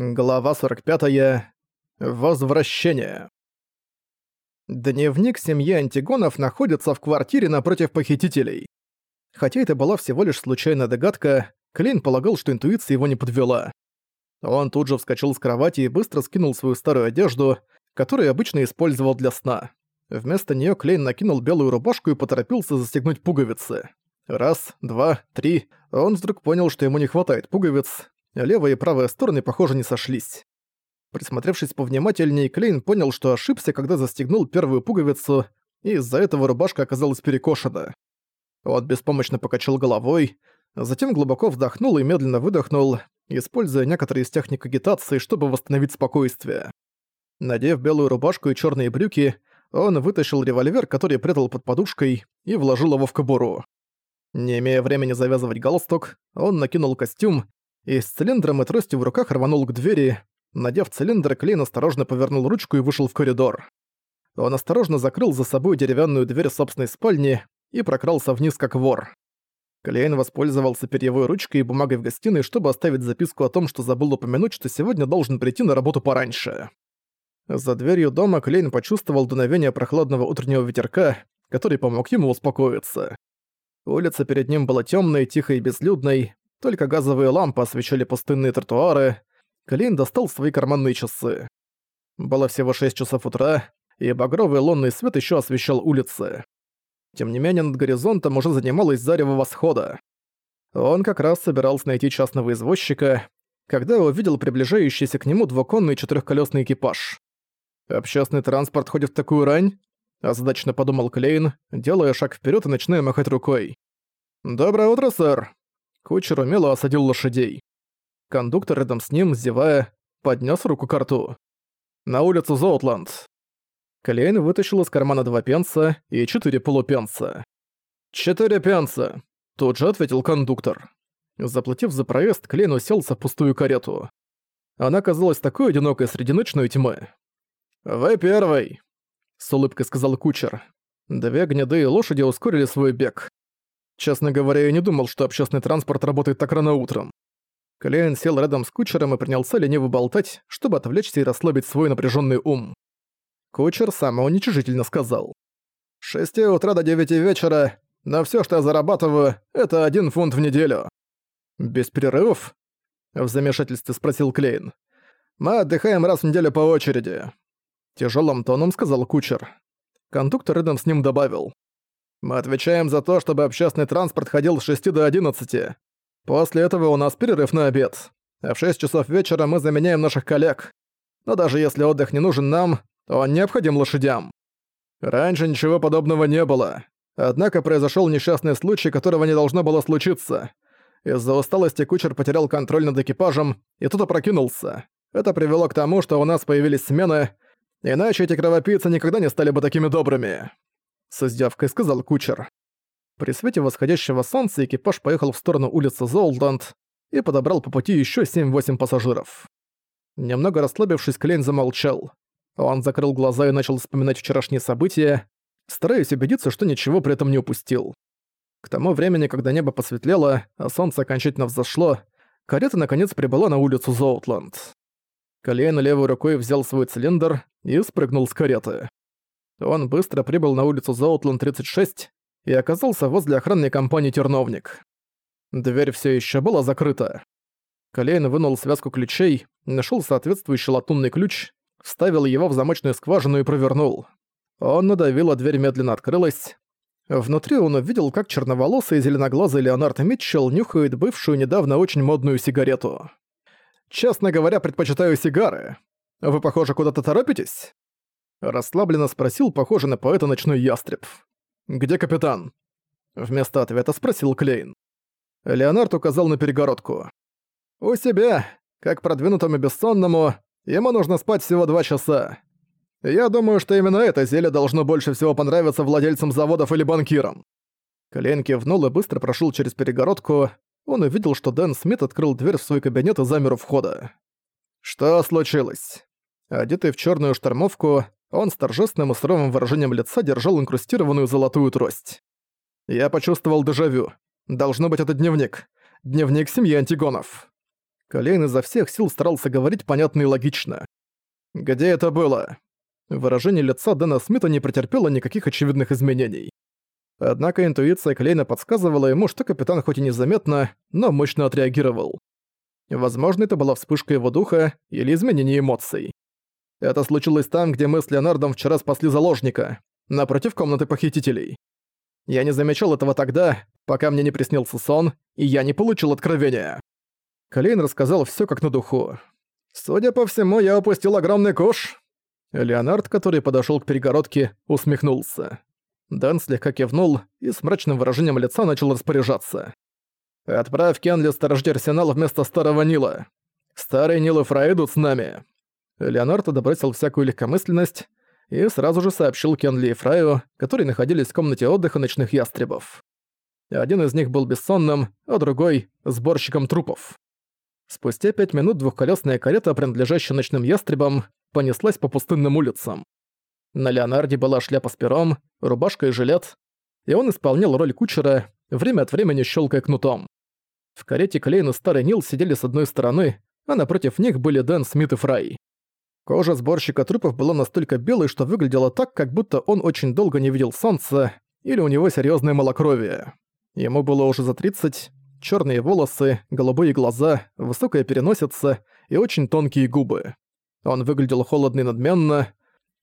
Глава 45. Возвращение. Дневник семьи Антигонов находится в квартире напротив похитителей. Хотя это была всего лишь случайная догадка, Клейн полагал, что интуиция его не подвела. Он тут же вскочил с кровати и быстро скинул свою старую одежду, которую обычно использовал для сна. Вместо нее Клейн накинул белую рубашку и поторопился застегнуть пуговицы. Раз, два, три. Он вдруг понял, что ему не хватает пуговиц, Левая и правая стороны, похоже, не сошлись. Присмотревшись повнимательнее, Клейн понял, что ошибся, когда застегнул первую пуговицу, и из-за этого рубашка оказалась перекошена. Он беспомощно покачал головой, затем глубоко вдохнул и медленно выдохнул, используя некоторые из техник агитации, чтобы восстановить спокойствие. Надев белую рубашку и черные брюки, он вытащил револьвер, который прятал под подушкой, и вложил его в кобуру. Не имея времени завязывать галстук, он накинул костюм и с цилиндром и тростью в руках рванул к двери. Надев цилиндр, Клейн осторожно повернул ручку и вышел в коридор. Он осторожно закрыл за собой деревянную дверь собственной спальни и прокрался вниз как вор. Клейн воспользовался перьевой ручкой и бумагой в гостиной, чтобы оставить записку о том, что забыл упомянуть, что сегодня должен прийти на работу пораньше. За дверью дома Клейн почувствовал дуновение прохладного утреннего ветерка, который помог ему успокоиться. Улица перед ним была темной, тихой и безлюдной, только газовые лампы освещали пустынные тротуары. Клейн достал свои карманные часы. Было всего 6 часов утра, и багровый лунный свет еще освещал улицы. Тем не менее, над горизонтом уже занималось зарево восхода. Он как раз собирался найти частного извозчика, когда увидел приближающийся к нему двуконный четырехколесный экипаж. «Общественный транспорт ходит в такую рань?» – озадаченно подумал Клейн, делая шаг вперед и начиная махать рукой. «Доброе утро, сэр!» Кучер умело осадил лошадей. Кондуктор рядом с ним, зевая, поднес руку к рту. «На улицу Зоутланд». Клейн вытащил из кармана два пенса и четыре полупенса. «Четыре пенса», — тут же ответил кондуктор. Заплатив за проезд, Клейн уселся в пустую карету. Она казалась такой одинокой среди ночной тьмы. «Вы первый», — с улыбкой сказал кучер. Две гнедые лошади ускорили свой бег. Честно говоря, я не думал, что общественный транспорт работает так рано утром. Клейн сел рядом с кучером и принялся лениво болтать, чтобы отвлечься и расслабить свой напряженный ум. Кучер самоуничижительно сказал. «С шести утра до девяти вечера, но все, что я зарабатываю, это один фунт в неделю». «Без перерывов?» — в замешательстве спросил Клейн. «Мы отдыхаем раз в неделю по очереди», — тяжелым тоном сказал кучер. Кондуктор рядом с ним добавил. Мы отвечаем за то, чтобы общественный транспорт ходил с 6 до 11. После этого у нас перерыв на обед. А в 6 часов вечера мы заменяем наших коллег. Но даже если отдых не нужен нам, он необходим лошадям. Раньше ничего подобного не было. Однако произошел несчастный случай, которого не должно было случиться. Из-за усталости кучер потерял контроль над экипажем и тут опрокинулся. Это привело к тому, что у нас появились смены, иначе эти кровопийцы никогда не стали бы такими добрыми. С издевкой сказал кучер. При свете восходящего солнца экипаж поехал в сторону улицы Золданд и подобрал по пути еще 7-8 пассажиров. Немного расслабившись, Клейн замолчал. Он закрыл глаза и начал вспоминать вчерашние события, стараясь убедиться, что ничего при этом не упустил. К тому времени, когда небо посветлело, а солнце окончательно взошло, карета наконец прибыла на улицу Зоутланд. Клейн левой рукой взял свой цилиндр и спрыгнул с кареты. Он быстро прибыл на улицу Заутланд-36 и оказался возле охранной компании «Терновник». Дверь все еще была закрыта. Колейн вынул связку ключей, нашел соответствующий латунный ключ, вставил его в замочную скважину и провернул. Он надавил, а дверь медленно открылась. Внутри он увидел, как черноволосый и зеленоглазый Леонард Митчелл нюхает бывшую недавно очень модную сигарету. «Честно говоря, предпочитаю сигары. Вы, похоже, куда-то торопитесь?» Расслабленно спросил, похоже на поэта ночной ястреб. «Где капитан?» Вместо ответа спросил Клейн. Леонард указал на перегородку. «У себя, как продвинутому бессонному, ему нужно спать всего два часа. Я думаю, что именно это зелье должно больше всего понравиться владельцам заводов или банкирам». Клейн кивнул и быстро прошел через перегородку. Он увидел, что Дэн Смит открыл дверь в свой кабинет и замер у входа. «Что случилось?» Одетый в черную штормовку, он с торжественным и суровым выражением лица держал инкрустированную золотую трость. Я почувствовал дежавю. Должно быть, это дневник. Дневник семьи Антигонов. Колейн изо всех сил старался говорить понятно и логично. «Где это было?» Выражение лица Дэна Смита не претерпело никаких очевидных изменений. Однако интуиция Клейна подсказывала ему, что капитан хоть и незаметно, но мощно отреагировал. Возможно, это была вспышка его духа или изменение эмоций. Это случилось там, где мы с Леонардом вчера спасли заложника, напротив комнаты похитителей. Я не замечал этого тогда, пока мне не приснился сон, и я не получил откровения. Клейн рассказал всё как на духу. Судя по всему, я упустил огромный куш. Леонард, который подошёл к перегородке, усмехнулся. Дэн слегка кивнул и с мрачным выражением лица начал распоряжаться. «Отправь Кенли сторожить арсенал вместо Старого Нила. Старый Нил и Фрай идут с нами». Леонард одобрил всякую легкомысленность и сразу же сообщил Кенли и Фраю, которые находились в комнате отдыха ночных ястребов. Один из них был бессонным, а другой — сборщиком трупов. Спустя пять минут двухколесная карета, принадлежащая ночным ястребам, понеслась по пустынным улицам. На Леонарде была шляпа с пером, рубашка и жилет, и он исполнял роль кучера, время от времени щелкая кнутом. В карете Клейн и Старый Нил сидели с одной стороны, а напротив них были Дэн, Смит и Фрай. Кожа сборщика трупов была настолько белой, что выглядела так, как будто он очень долго не видел солнца, или у него серьезное малокровие. Ему было уже за 30, черные волосы, голубые глаза, высокая переносица и очень тонкие губы. Он выглядел холодно и надменно,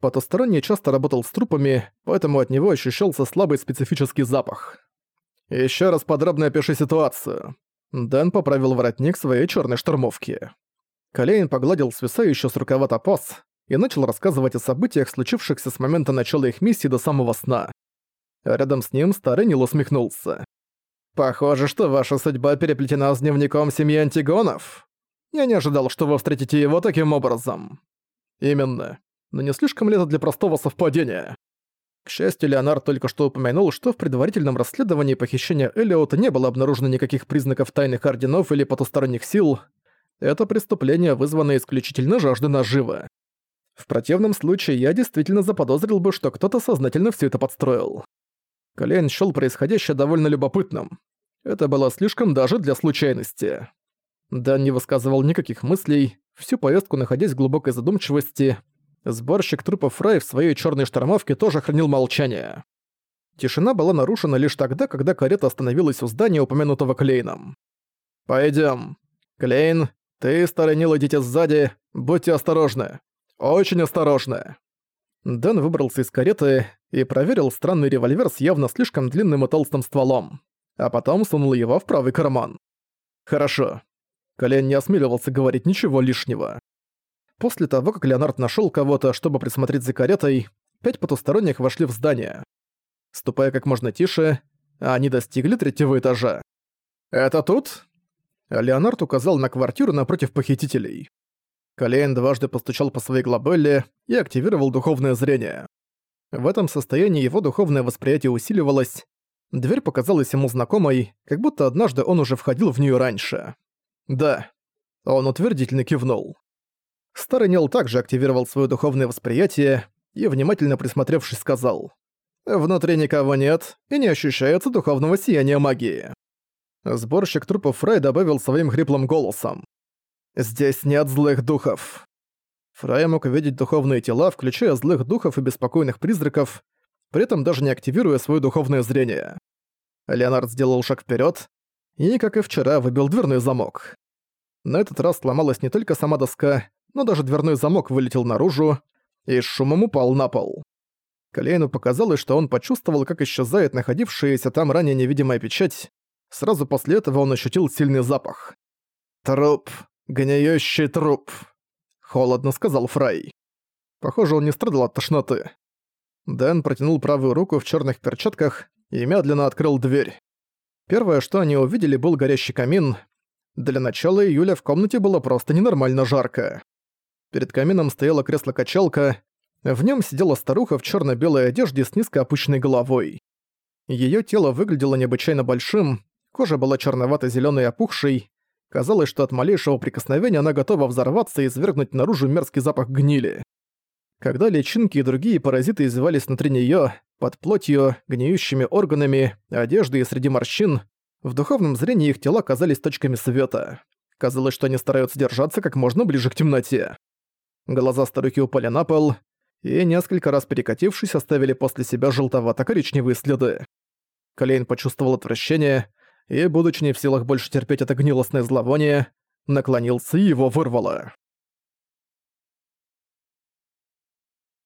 Потусторонний часто работал с трупами, поэтому от него ощущался слабый специфический запах. Еще раз подробно опиши ситуацию». Дэн поправил воротник своей черной штормовки. Колейн погладил свисающий с рукава топаз и начал рассказывать о событиях, случившихся с момента начала их миссии до самого сна. Рядом с ним старый Нил усмехнулся. «Похоже, что ваша судьба переплетена с дневником семьи Антигонов. Я не ожидал, что вы встретите его таким образом». «Именно но не слишком ли это для простого совпадения? К счастью, Леонард только что упомянул, что в предварительном расследовании похищения Элиота не было обнаружено никаких признаков тайных орденов или потусторонних сил. Это преступление вызвано исключительно жаждой наживы. В противном случае я действительно заподозрил бы, что кто-то сознательно все это подстроил. Колейн счёл происходящее довольно любопытным. Это было слишком даже для случайности. Дан не высказывал никаких мыслей, всю поездку находясь в глубокой задумчивости, Сборщик трупов Фрай в своей черной штормовке тоже хранил молчание. Тишина была нарушена лишь тогда, когда карета остановилась у здания, упомянутого Клейном. Пойдем. Клейн, ты, старый Нил, идите сзади, будьте осторожны. Очень осторожны». Дэн выбрался из кареты и проверил странный револьвер с явно слишком длинным и толстым стволом, а потом сунул его в правый карман. «Хорошо». Клейн не осмеливался говорить ничего лишнего. После того, как Леонард нашел кого-то, чтобы присмотреть за каретой, пять потусторонних вошли в здание. Ступая как можно тише, они достигли третьего этажа. «Это тут?» Леонард указал на квартиру напротив похитителей. Колейн дважды постучал по своей глобелле и активировал духовное зрение. В этом состоянии его духовное восприятие усиливалось. Дверь показалась ему знакомой, как будто однажды он уже входил в нее раньше. «Да». Он утвердительно кивнул. Старый Нил также активировал свое духовное восприятие и, внимательно присмотревшись, сказал «Внутри никого нет и не ощущается духовного сияния магии». Сборщик трупов Фрай добавил своим хриплым голосом «Здесь нет злых духов». Фрай мог увидеть духовные тела, включая злых духов и беспокойных призраков, при этом даже не активируя свое духовное зрение. Леонард сделал шаг вперед и, как и вчера, выбил дверной замок. На этот раз сломалась не только сама доска, но даже дверной замок вылетел наружу и с шумом упал на пол. Калейну показалось, что он почувствовал, как исчезает находившаяся там ранее невидимая печать. Сразу после этого он ощутил сильный запах. «Труп. Гниющий труп», — холодно сказал Фрай. Похоже, он не страдал от тошноты. Дэн протянул правую руку в черных перчатках и медленно открыл дверь. Первое, что они увидели, был горящий камин. Для начала июля в комнате было просто ненормально жарко. Перед камином стояло кресло-качалка, в нем сидела старуха в черно белой одежде с низко опущенной головой. Ее тело выглядело необычайно большим, кожа была черновато зеленой и опухшей, казалось, что от малейшего прикосновения она готова взорваться и извергнуть наружу мерзкий запах гнили. Когда личинки и другие паразиты извивались внутри нее, под плотью, гниющими органами, одеждой и среди морщин, в духовном зрении их тела казались точками света. Казалось, что они стараются держаться как можно ближе к темноте. Глаза старухи упали на пол, и несколько раз перекатившись, оставили после себя желтовато-коричневые следы. Клейн почувствовал отвращение, и, будучи не в силах больше терпеть это гнилостное зловоние, наклонился и его вырвало.